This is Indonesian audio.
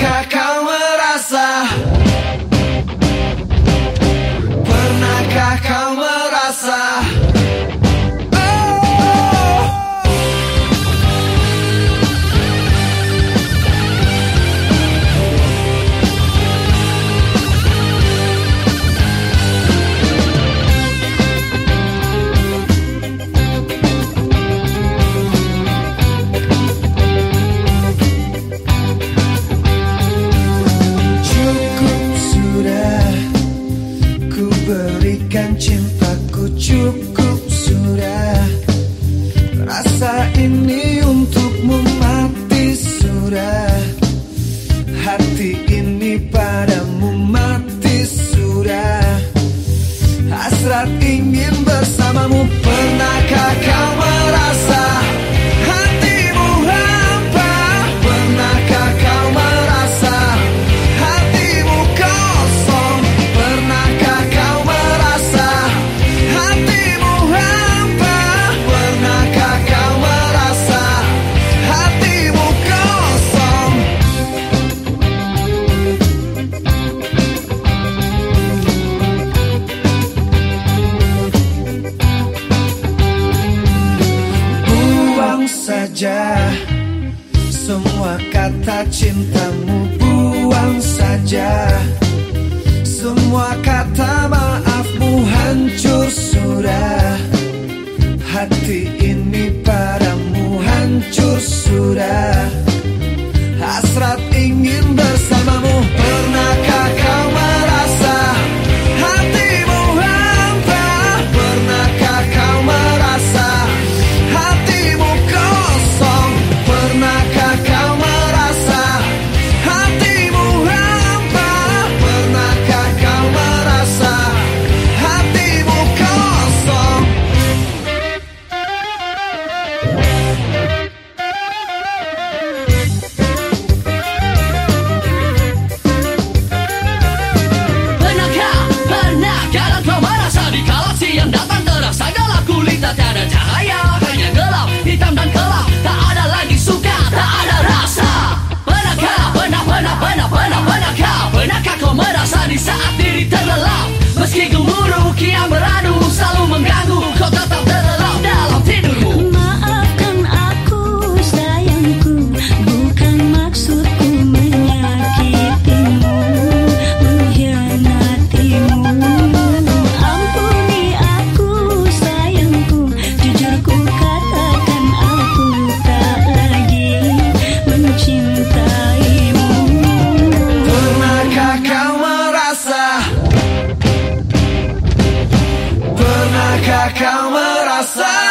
got berikan cintaku Cukup sudah. Rasa ini untukmu mati sudah. Hati ini padamu mati sudah. Hasrat ingin bersamamu saja. Semua kata cintamu buang saja. Semua kata maafmu hancur sudah. Hati ini padamu hancur sudah. kau merasa